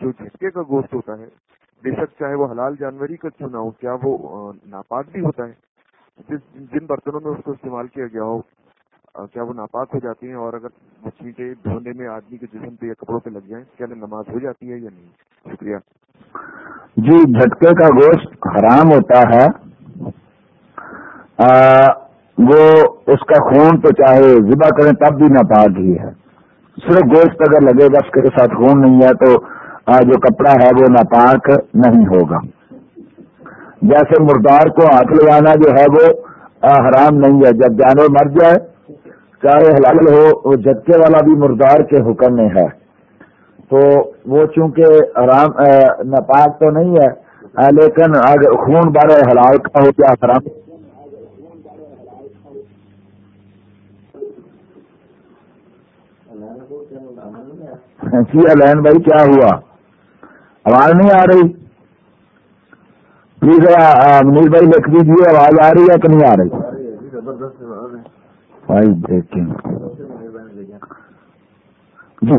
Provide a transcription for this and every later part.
جو جھٹکے کا گوشت ہوتا ہے، بے شک چاہے وہ حلال جانوری کا کیوں نہ ہو، کیا وہ ناپاک بھی ہوتا ہے؟ جن برتنوں میں اس کو استعمال کیا گیا ہو کیا وہ ناپاک ہو جاتی ہیں؟ اور اگر مچھلی کے دھونے میں آدمی کے جسم پہ یا کپڑوں پہ لگ جائیں، کیا نماز ہو جاتی ہے یا نہیں؟ شکریہ۔ جی جھٹکے کا گوشت حرام ہوتا ہے۔ وہ اس کا خون تو چاہے ذبح کریں تب بھی ناپاک ہی ہے۔ صرف گوشت اگر لگے گا، اس کے ساتھ خون نہیں ہے، تو جو کپڑا ہے وہ ناپاک نہیں ہوگا۔ جیسے مردار کو ہاتھ لگانا جو ہے وہ حرام نہیں ہے۔ جب جانور مر جائے، چاہے حلال ہو، وہ جتکے والا بھی مردار کے حکم میں ہے۔ تو وہ چونکہ آرام ناپاک تو نہیں ہے لیکن اگر خون بارے حلال کا ہو کیا حرام۔ جی الین بھائی، کیا ہوا؟ آواز نہیں آ رہی۔ پلیز منیش بھائی لکھ دیجیے آواز آ رہی ہے کہ نہیں آ رہی؟ جی۔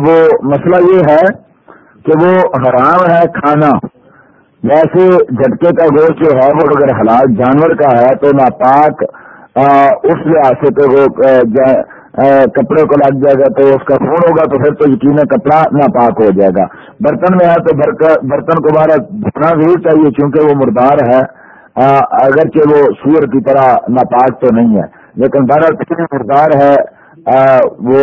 وہ مسئلہ یہ ہے کہ وہ حرام ہے کھانا۔ ویسے جھٹکے کا گوشت جو ہے، وہ اگر حلال جانور کا ہے تو ناپاک اس لحاظ سے تو وہ کپڑے کو لگ جائے گا تو اس کا خون ہوگا تو پھر تو یقین کپڑا ناپاک ہو جائے گا۔ برتن میں ہے تو برتن کو بارہ دھونا ضرور چاہیے کیونکہ وہ مردار ہے۔ اگرچہ وہ سور کی طرح ناپاک تو نہیں ہے، لیکن بارہ مردار ہے وہ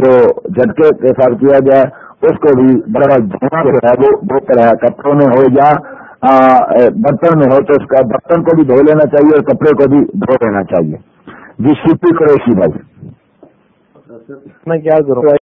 جو جھٹکے کے ساتھ کیا جائے اس کو بھی بڑا جو ہے وہ بہتر ہے۔ کپڑوں میں ہو یا برتن میں ہو تو اس کا برتن کو بھی دھو لینا چاہیے اور کپڑے کو بھی دھو لینا چاہیے۔ جی سیپی کروشی بھائی۔ میں کیا کروں؟